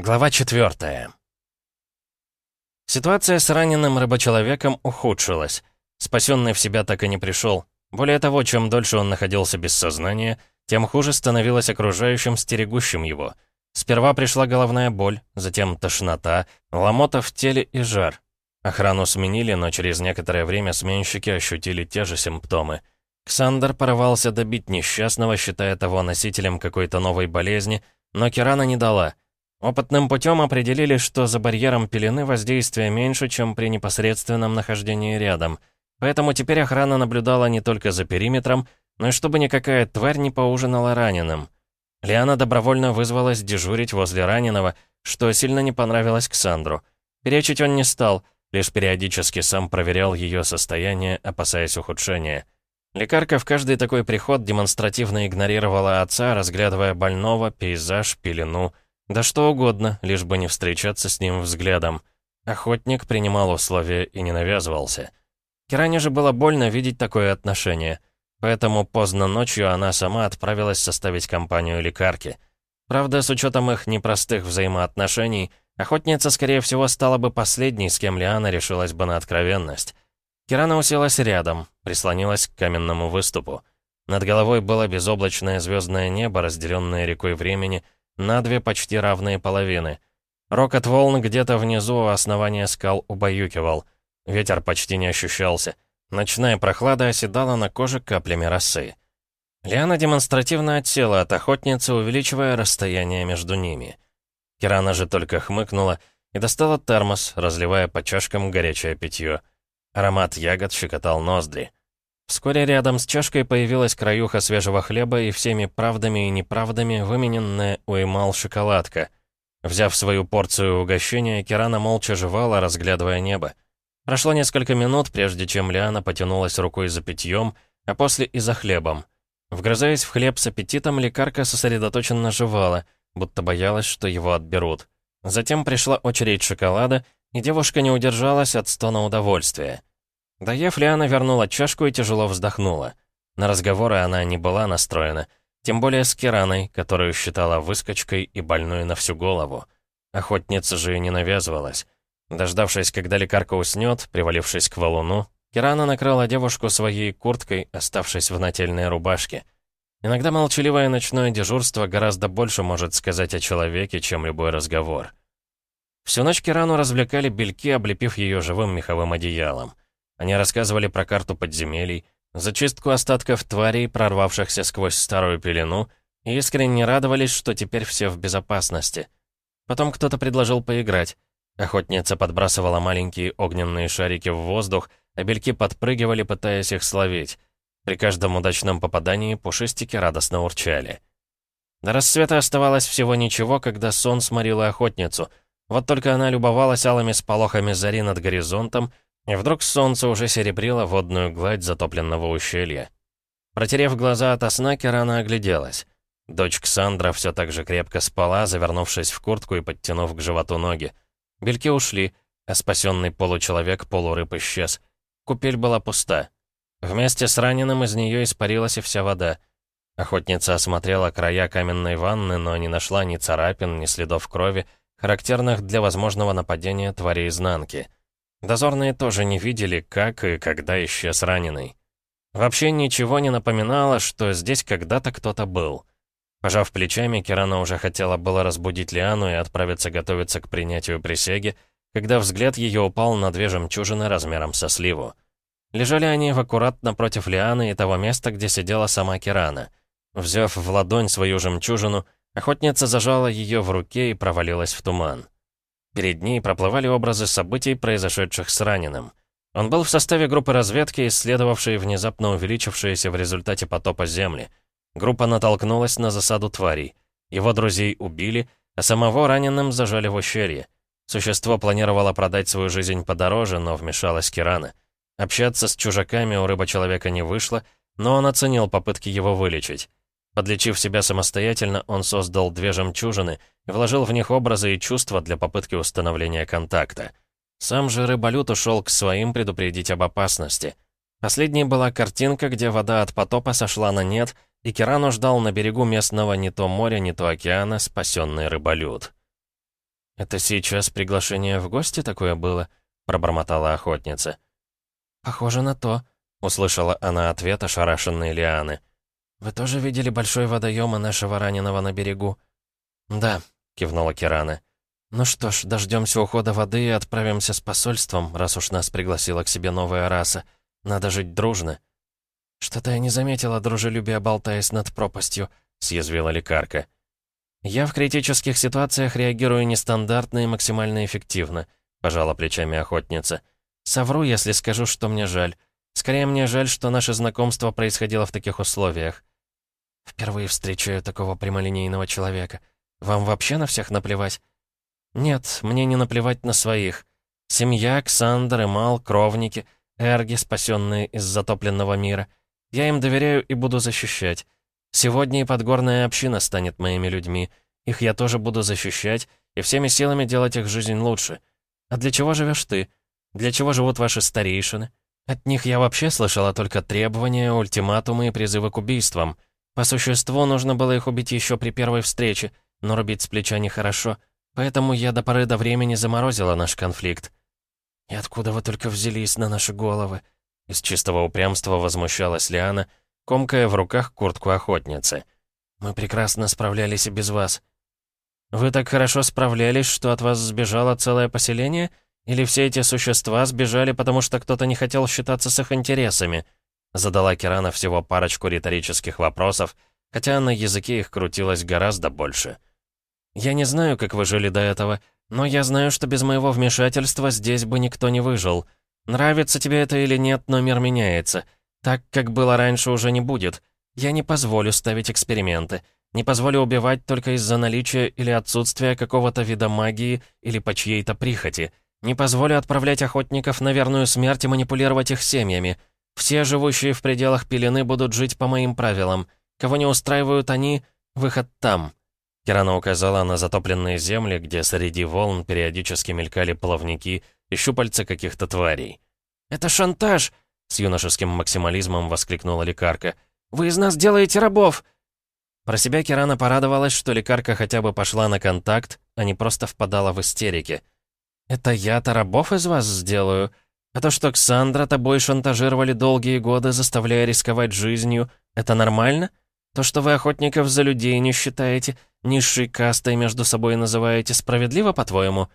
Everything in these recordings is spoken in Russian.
Глава 4 Ситуация с раненым рыбочеловеком ухудшилась. Спасенный в себя так и не пришел. Более того, чем дольше он находился без сознания, тем хуже становилось окружающим стерегущим его. Сперва пришла головная боль, затем тошнота, ломота в теле и жар. Охрану сменили, но через некоторое время сменщики ощутили те же симптомы. Ксандер порывался добить несчастного, считая того носителем какой-то новой болезни, но Кирана не дала — Опытным путем определили, что за барьером пелены воздействие меньше, чем при непосредственном нахождении рядом. Поэтому теперь охрана наблюдала не только за периметром, но и чтобы никакая тварь не поужинала раненым. Лиана добровольно вызвалась дежурить возле раненого, что сильно не понравилось Ксандру. Перечить он не стал, лишь периодически сам проверял ее состояние, опасаясь ухудшения. Лекарка в каждый такой приход демонстративно игнорировала отца, разглядывая больного, пейзаж, пелену, да что угодно, лишь бы не встречаться с ним взглядом. Охотник принимал условия и не навязывался. Киране же было больно видеть такое отношение. Поэтому поздно ночью она сама отправилась составить компанию лекарки. Правда, с учетом их непростых взаимоотношений, охотница, скорее всего, стала бы последней, с кем Лиана решилась бы на откровенность. Кирана уселась рядом, прислонилась к каменному выступу. Над головой было безоблачное звездное небо, разделенное рекой времени — на две почти равные половины. Рокот волн где-то внизу у основания скал убаюкивал. Ветер почти не ощущался. Ночная прохлада оседала на коже каплями росы. Лиана демонстративно отсела от охотницы, увеличивая расстояние между ними. Кирана же только хмыкнула и достала термос, разливая по чашкам горячее питье. Аромат ягод щекотал ноздри. Вскоре рядом с чашкой появилась краюха свежего хлеба и всеми правдами и неправдами вымененная у Эмал шоколадка. Взяв свою порцию угощения, Кирана молча жевала, разглядывая небо. Прошло несколько минут, прежде чем Лиана потянулась рукой за питьем, а после и за хлебом. Вгрызаясь в хлеб с аппетитом, лекарка сосредоточенно жевала, будто боялась, что его отберут. Затем пришла очередь шоколада, и девушка не удержалась от стона удовольствия. Доев, Лиана вернула чашку и тяжело вздохнула. На разговоры она не была настроена, тем более с Кираной, которую считала выскочкой и больной на всю голову. Охотница же и не навязывалась. Дождавшись, когда лекарка уснет, привалившись к валуну, Кирана накрыла девушку своей курткой, оставшись в нательной рубашке. Иногда молчаливое ночное дежурство гораздо больше может сказать о человеке, чем любой разговор. Всю ночь Кирану развлекали бельки, облепив ее живым меховым одеялом. Они рассказывали про карту подземелий, зачистку остатков тварей, прорвавшихся сквозь старую пелену, и искренне радовались, что теперь все в безопасности. Потом кто-то предложил поиграть. Охотница подбрасывала маленькие огненные шарики в воздух, а бельки подпрыгивали, пытаясь их словить. При каждом удачном попадании пушистики радостно урчали. До рассвета оставалось всего ничего, когда сон сморила охотницу. Вот только она любовалась алыми сполохами зари над горизонтом, и вдруг солнце уже серебрило водную гладь затопленного ущелья. Протерев глаза от сна, Керана огляделась. Дочь Ксандра все так же крепко спала, завернувшись в куртку и подтянув к животу ноги. Бельки ушли, а спасенный получеловек-полурыб исчез. Купель была пуста. Вместе с раненым из нее испарилась и вся вода. Охотница осмотрела края каменной ванны, но не нашла ни царапин, ни следов крови, характерных для возможного нападения твари изнанки. Дозорные тоже не видели, как и когда исчез раненый. Вообще ничего не напоминало, что здесь когда-то кто-то был. Пожав плечами, Кирана уже хотела было разбудить Лиану и отправиться готовиться к принятию присяги, когда взгляд ее упал на две жемчужины размером со сливу. Лежали они в аккурат напротив Лианы и того места, где сидела сама Кирана. Взяв в ладонь свою жемчужину, охотница зажала ее в руке и провалилась в туман. Перед ней проплывали образы событий, произошедших с раненым. Он был в составе группы разведки, исследовавшей внезапно увеличившиеся в результате потопа Земли. Группа натолкнулась на засаду тварей. Его друзей убили, а самого раненым зажали в ущелье. Существо планировало продать свою жизнь подороже, но вмешалась Кирана. Общаться с чужаками у рыба-человека не вышло, но он оценил попытки его вылечить. Подлечив себя самостоятельно, он создал две жемчужины и вложил в них образы и чувства для попытки установления контакта. Сам же рыболют ушел к своим предупредить об опасности. Последней была картинка, где вода от потопа сошла на нет, и Кирану ждал на берегу местного не то моря, не то океана спасенный рыболют. «Это сейчас приглашение в гости такое было?» — пробормотала охотница. «Похоже на то», — услышала она ответ ошарашенной Лианы. «Вы тоже видели большой водоем и нашего раненого на берегу?» «Да», — кивнула Кирана. «Ну что ж, дождемся ухода воды и отправимся с посольством, раз уж нас пригласила к себе новая раса. Надо жить дружно». «Что-то я не заметила дружелюбия, болтаясь над пропастью», — съязвила лекарка. «Я в критических ситуациях реагирую нестандартно и максимально эффективно», — пожала плечами охотница. «Совру, если скажу, что мне жаль. Скорее, мне жаль, что наше знакомство происходило в таких условиях. Впервые встречаю такого прямолинейного человека. Вам вообще на всех наплевать?» «Нет, мне не наплевать на своих. Семья, Ксандр, Эмал, кровники, эрги, спасенные из затопленного мира. Я им доверяю и буду защищать. Сегодня и подгорная община станет моими людьми. Их я тоже буду защищать и всеми силами делать их жизнь лучше. А для чего живешь ты? Для чего живут ваши старейшины? От них я вообще слышала только требования, ультиматумы и призывы к убийствам. По существу, нужно было их убить еще при первой встрече, но рубить с плеча нехорошо, поэтому я до поры до времени заморозила наш конфликт. «И откуда вы только взялись на наши головы?» Из чистого упрямства возмущалась Лиана, комкая в руках куртку охотницы. «Мы прекрасно справлялись и без вас». «Вы так хорошо справлялись, что от вас сбежало целое поселение? Или все эти существа сбежали, потому что кто-то не хотел считаться с их интересами?» Задала Кирана всего парочку риторических вопросов, хотя на языке их крутилось гораздо больше. «Я не знаю, как вы жили до этого, но я знаю, что без моего вмешательства здесь бы никто не выжил. Нравится тебе это или нет, но мир меняется. Так, как было раньше, уже не будет. Я не позволю ставить эксперименты. Не позволю убивать только из-за наличия или отсутствия какого-то вида магии или по чьей-то прихоти. Не позволю отправлять охотников на верную смерть и манипулировать их семьями. Все живущие в пределах пелены будут жить по моим правилам. Кого не устраивают они, выход там. Кирана указала на затопленные земли, где среди волн периодически мелькали плавники и щупальца каких-то тварей. «Это шантаж!» С юношеским максимализмом воскликнула лекарка. «Вы из нас делаете рабов!» Про себя Кирана порадовалась, что лекарка хотя бы пошла на контакт, а не просто впадала в истерики. «Это я-то рабов из вас сделаю? А то, что Ксандра тобой шантажировали долгие годы, заставляя рисковать жизнью, это нормально? То, что вы охотников за людей не считаете, низшей кастой между собой называете, справедливо, по-твоему?»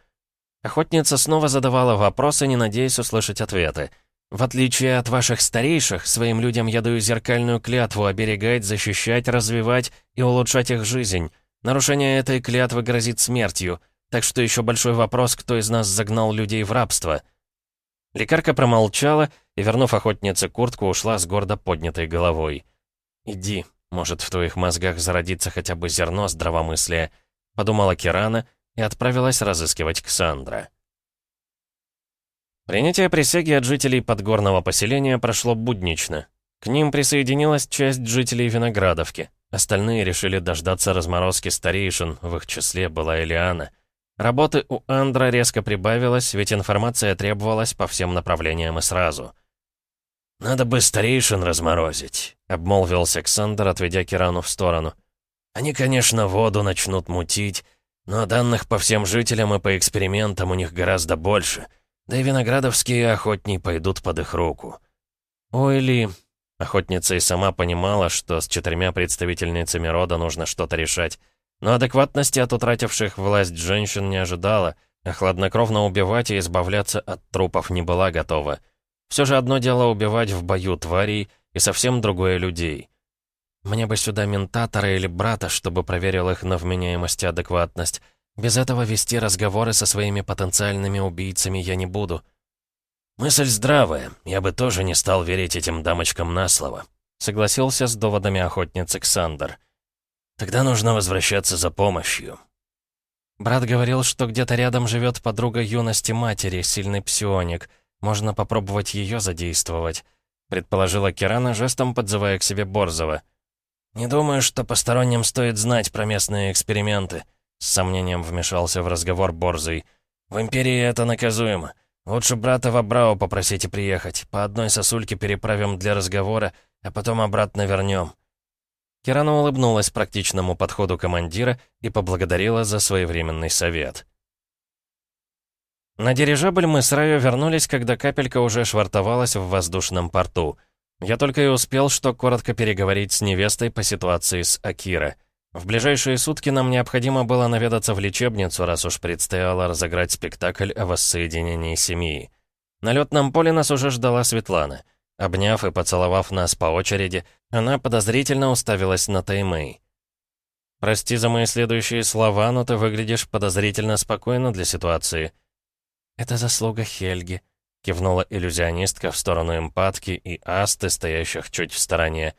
Охотница снова задавала вопросы, не надеясь услышать ответы. В отличие от ваших старейших, своим людям я даю зеркальную клятву оберегать, защищать, развивать и улучшать их жизнь. Нарушение этой клятвы грозит смертью, так что еще большой вопрос, кто из нас загнал людей в рабство». Лекарка промолчала и, вернув охотнице куртку, ушла с гордо поднятой головой. «Иди, может, в твоих мозгах зародится хотя бы зерно здравомыслия», — подумала Кирана и отправилась разыскивать Ксандра. Принятие присяги от жителей подгорного поселения прошло буднично. К ним присоединилась часть жителей Виноградовки. Остальные решили дождаться разморозки старейшин, в их числе была Элиана. Работы у Андра резко прибавилось, ведь информация требовалась по всем направлениям и сразу. «Надо бы старейшин разморозить», — обмолвился Ксандр, отведя Кирану в сторону. «Они, конечно, воду начнут мутить, но данных по всем жителям и по экспериментам у них гораздо больше». Да и виноградовские охотни пойдут под их руку. Ой ли... Охотница и сама понимала, что с четырьмя представительницами рода нужно что-то решать. Но адекватности от утративших власть женщин не ожидала, а хладнокровно убивать и избавляться от трупов не была готова. Все же одно дело убивать в бою тварей, и совсем другое людей. Мне бы сюда ментатора или брата, чтобы проверил их на вменяемость и адекватность. Без этого вести разговоры со своими потенциальными убийцами я не буду. Мысль здравая, я бы тоже не стал верить этим дамочкам на слово. Согласился с доводами охотницы Ксандр. Тогда нужно возвращаться за помощью. Брат говорил, что где-то рядом живет подруга юности матери, сильный псионик. Можно попробовать ее задействовать. Предположила Кирана, жестом подзывая к себе Борзова. «Не думаю, что посторонним стоит знать про местные эксперименты», с сомнением вмешался в разговор Борзый. «В Империи это наказуемо. Лучше брата в Абрау попросите приехать. По одной сосульке переправим для разговора, а потом обратно вернем». Кирана улыбнулась практичному подходу командира и поблагодарила за своевременный совет. На дирижабль мы с Раю вернулись, когда капелька уже швартовалась в воздушном порту. Я только и успел, что коротко переговорить с невестой по ситуации с Акира. В ближайшие сутки нам необходимо было наведаться в лечебницу, раз уж предстояло разыграть спектакль о воссоединении семьи. На летном поле нас уже ждала Светлана. Обняв и поцеловав нас по очереди, она подозрительно уставилась на Таймэй. «Прости за мои следующие слова, но ты выглядишь подозрительно спокойно для ситуации». «Это заслуга Хельги», — кивнула иллюзионистка в сторону эмпатки и асты, стоящих чуть в стороне.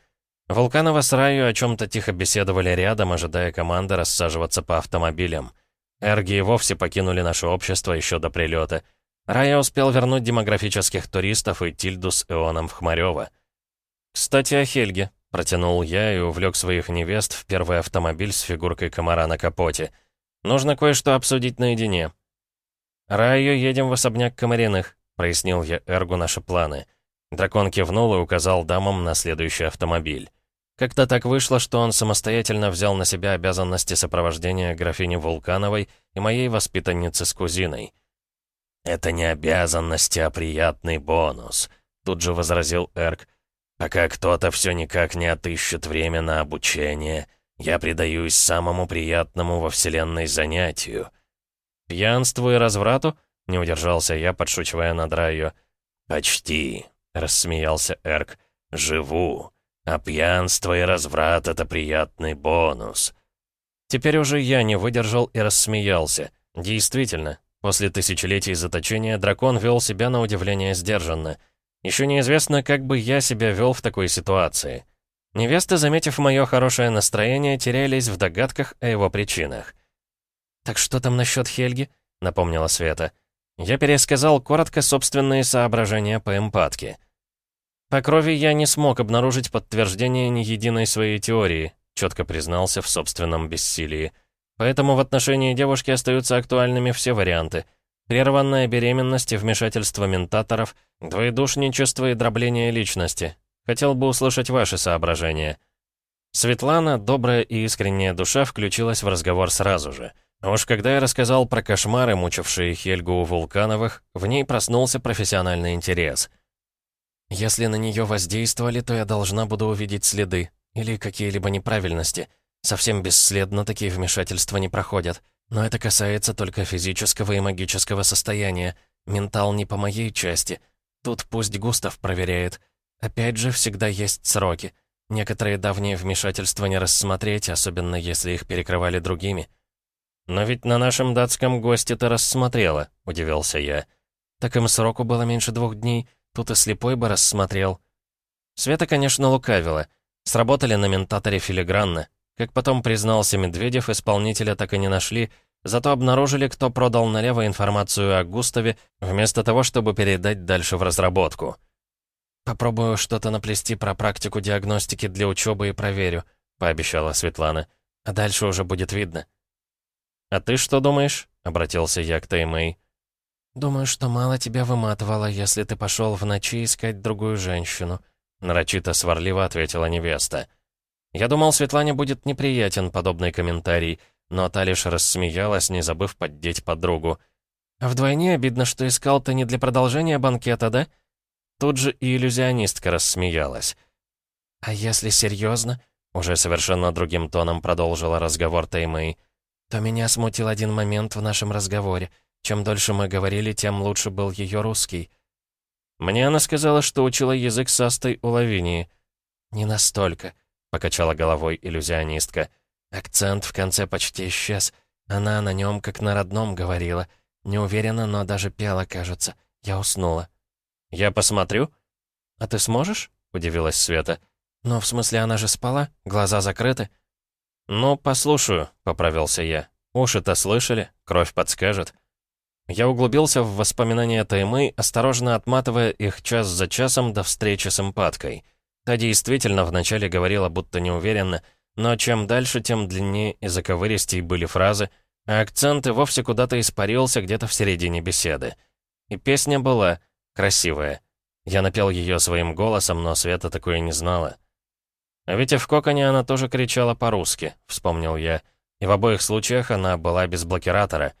Вулканова с Раю о чем-то тихо беседовали рядом, ожидая команды рассаживаться по автомобилям. Эрги и вовсе покинули наше общество еще до прилета. Рая успел вернуть демографических туристов и Тильду с Ионом в Хмарёво. «Кстати, о Хельге», — протянул я и увлек своих невест в первый автомобиль с фигуркой комара на капоте. «Нужно кое-что обсудить наедине». «Раю, едем в особняк Комариных», — прояснил я Эргу наши планы. Дракон кивнул и указал дамам на следующий автомобиль. Как-то так вышло, что он самостоятельно взял на себя обязанности сопровождения графини Вулкановой и моей воспитанницы с кузиной. «Это не обязанности, а приятный бонус», — тут же возразил Эрк. «Пока кто-то все никак не отыщет время на обучение, я предаюсь самому приятному во Вселенной занятию». «Пьянству и разврату?» — не удержался я, подшучивая над Райо. «Почти», — рассмеялся Эрк. «Живу. А пьянство и разврат — это приятный бонус». Теперь уже я не выдержал и рассмеялся. Действительно, После тысячелетий заточения дракон вел себя на удивление сдержанно. Еще неизвестно, как бы я себя вел в такой ситуации. Невесты, заметив мое хорошее настроение, терялись в догадках о его причинах. «Так что там насчет Хельги?» — напомнила Света. Я пересказал коротко собственные соображения по эмпатке. По крови я не смог обнаружить подтверждение ни единой своей теории, четко признался в собственном бессилии. Поэтому в отношении девушки остаются актуальными все варианты. Прерванная беременность и вмешательство ментаторов, двоедушничество и дробление личности. Хотел бы услышать ваши соображения. Светлана, добрая и искренняя душа, включилась в разговор сразу же. А уж когда я рассказал про кошмары, мучившие Хельгу у Вулкановых, в ней проснулся профессиональный интерес. «Если на нее воздействовали, то я должна буду увидеть следы или какие-либо неправильности», Совсем бесследно такие вмешательства не проходят. Но это касается только физического и магического состояния. Ментал не по моей части. Тут пусть Густав проверяет. Опять же, всегда есть сроки. Некоторые давние вмешательства не рассмотреть, особенно если их перекрывали другими. «Но ведь на нашем датском госте ты рассмотрела», — удивился я. «Так им сроку было меньше двух дней, тут и слепой бы рассмотрел». Света, конечно, лукавила. Сработали на ментаторе филигранно. Как потом признался Медведев, исполнителя так и не нашли, зато обнаружили, кто продал налево информацию о Густаве, вместо того, чтобы передать дальше в разработку. «Попробую что-то наплести про практику диагностики для учебы и проверю», — пообещала Светлана. «А дальше уже будет видно». «А ты что думаешь?» — обратился я к Таймэй. «Думаю, что мало тебя выматывало, если ты пошел в ночи искать другую женщину», — нарочито сварливо ответила невеста. Я думал, Светлане будет неприятен подобный комментарий, но та лишь рассмеялась, не забыв поддеть подругу. «А вдвойне обидно, что искал ты не для продолжения банкета, да?» Тут же и иллюзионистка рассмеялась. «А если серьезно?» — уже совершенно другим тоном продолжила разговор Таймэй. «То меня смутил один момент в нашем разговоре. Чем дольше мы говорили, тем лучше был ее русский». Мне она сказала, что учила язык с Астой у Лавинии. «Не настолько покачала головой иллюзионистка. Акцент в конце почти исчез. Она на нем как на родном говорила. Не уверена, но даже пела, кажется. Я уснула. «Я посмотрю?» «А ты сможешь?» — удивилась Света. «Ну, в смысле, она же спала? Глаза закрыты?» «Ну, послушаю», — поправился я. «Уши-то слышали? Кровь подскажет». Я углубился в воспоминания Таймы, осторожно отматывая их час за часом до встречи с эмпаткой — Та действительно вначале говорила, будто неуверенно, но чем дальше, тем длиннее и заковыристей были фразы, а акцент и вовсе куда-то испарился где-то в середине беседы. И песня была красивая. Я напел ее своим голосом, но Света такое не знала. А ведь и в «Коконе» она тоже кричала по-русски, вспомнил я. И в обоих случаях она была без блокиратора.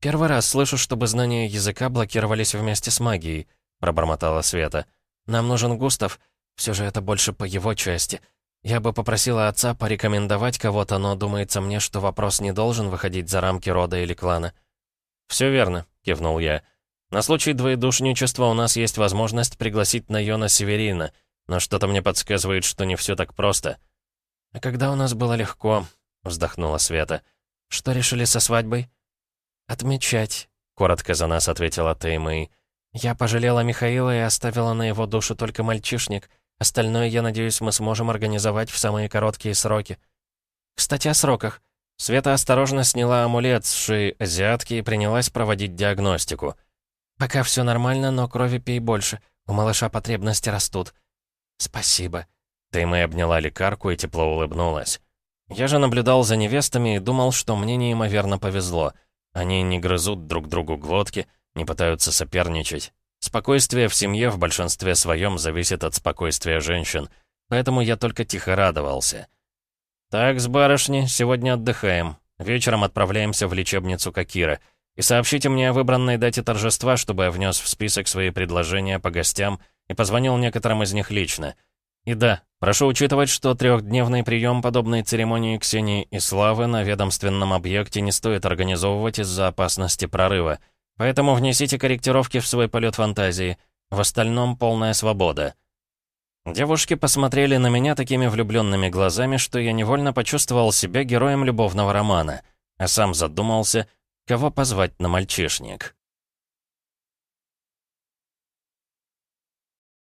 «Первый раз слышу, чтобы знания языка блокировались вместе с магией», — пробормотала Света. «Нам нужен Густав. Все же это больше по его части. Я бы попросила отца порекомендовать кого-то, но думается мне, что вопрос не должен выходить за рамки рода или клана». «Все верно», — кивнул я. «На случай двоедушничества у нас есть возможность пригласить Найона Северина, но что-то мне подсказывает, что не все так просто». «А когда у нас было легко», — вздохнула Света. «Что решили со свадьбой?» «Отмечать», — коротко за нас ответила Теймэй. «Я пожалела Михаила и оставила на его душу только мальчишник. Остальное, я надеюсь, мы сможем организовать в самые короткие сроки». «Кстати, о сроках». Света осторожно сняла амулет с шеи азиатки и принялась проводить диагностику. «Пока все нормально, но крови пей больше. У малыша потребности растут». «Спасибо». Теймэй обняла лекарку и тепло улыбнулась. Я же наблюдал за невестами и думал, что мне неимоверно повезло — они не грызут друг другу глотки, не пытаются соперничать. Спокойствие в семье в большинстве своем зависит от спокойствия женщин, поэтому я только тихо радовался. «Так, с барышни, сегодня отдыхаем. Вечером отправляемся в лечебницу Какира. И сообщите мне о выбранной дате торжества, чтобы я внес в список свои предложения по гостям и позвонил некоторым из них лично. И да, прошу учитывать, что трехдневный прием подобной церемонии Ксении и Славы на ведомственном объекте не стоит организовывать из-за опасности прорыва. Поэтому внесите корректировки в свой полет фантазии. В остальном полная свобода. Девушки посмотрели на меня такими влюбленными глазами, что я невольно почувствовал себя героем любовного романа, а сам задумался, кого позвать на мальчишник.